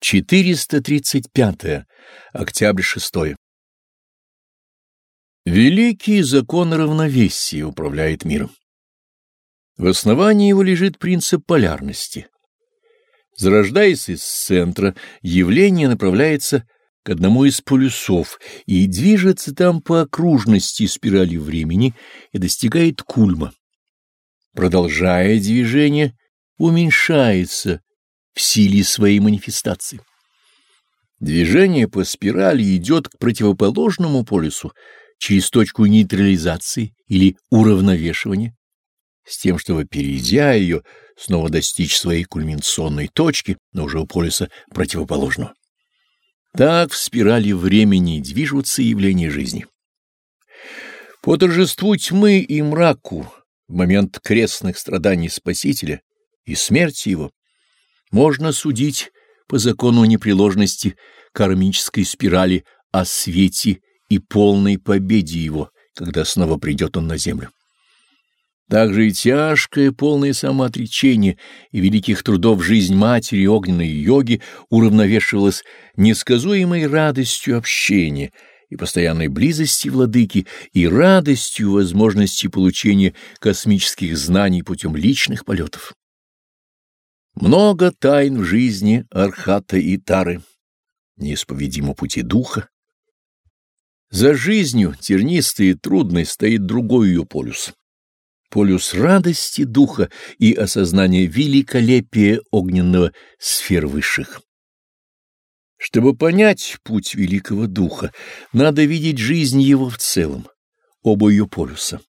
435. Октябрь 6. Великий закон равновесия управляет миром. В основании его лежит принцип полярности. Зарождаясь из центра, явление направляется к одному из полюсов и движется там по окружности спирали времени и достигает кульма. Продолжая движение, уменьшается в силе своей манифестации. Движение по спирали идет к противоположному полюсу через точку нейтрализации или уравновешивания, с тем, чтобы, перейдя ее, снова достичь своей кульминационной точки, но уже у полюса противоположного. Так в спирали времени движутся явления жизни. По торжеству тьмы и мраку в момент крестных страданий Спасителя и смерти Его можно судить по закону непреложности кармической спирали о свете и полной победе его, когда снова придет он на землю. Также и тяжкое, полное самоотречение и великих трудов жизнь матери огненной йоги уравновешивалась несказуемой радостью общения и постоянной близости владыки и радостью возможности получения космических знаний путем личных полетов. Много тайн в жизни Архата и Тары, неисповедимо пути духа. За жизнью, тернистой и трудной, стоит другой ее полюс. Полюс радости духа и осознания великолепия огненного сфер высших. Чтобы понять путь великого духа, надо видеть жизнь его в целом, оба ее полюса.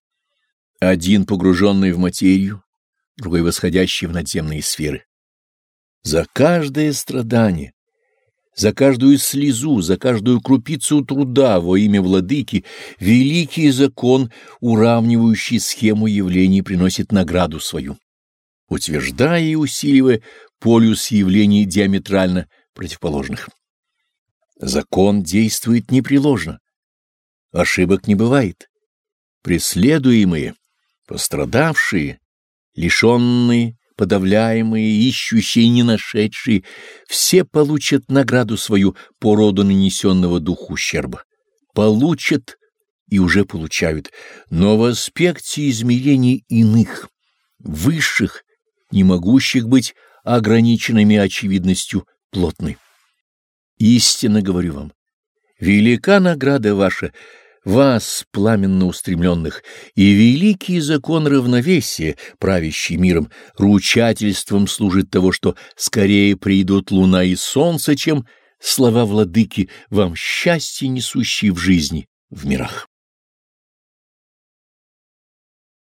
Один погруженный в материю, другой восходящий в надземные сферы. За каждое страдание, за каждую слезу, за каждую крупицу труда во имя владыки великий закон, уравнивающий схему явлений, приносит награду свою, утверждая и усиливая полюс явлений диаметрально противоположных. Закон действует непреложно. Ошибок не бывает. Преследуемые, пострадавшие, лишенные подавляемые, ищущие не нашедшие, все получат награду свою по роду нанесенного духу ущерба. Получат и уже получают, но в аспекте измерений иных, высших, не могущих быть ограниченными очевидностью плотной. Истинно говорю вам, велика награда ваша — вас, пламенно устремленных, и великий закон равновесия, правящий миром, ручательством служит того, что скорее придут луна и солнце, чем слова владыки, вам счастье несущие в жизни, в мирах.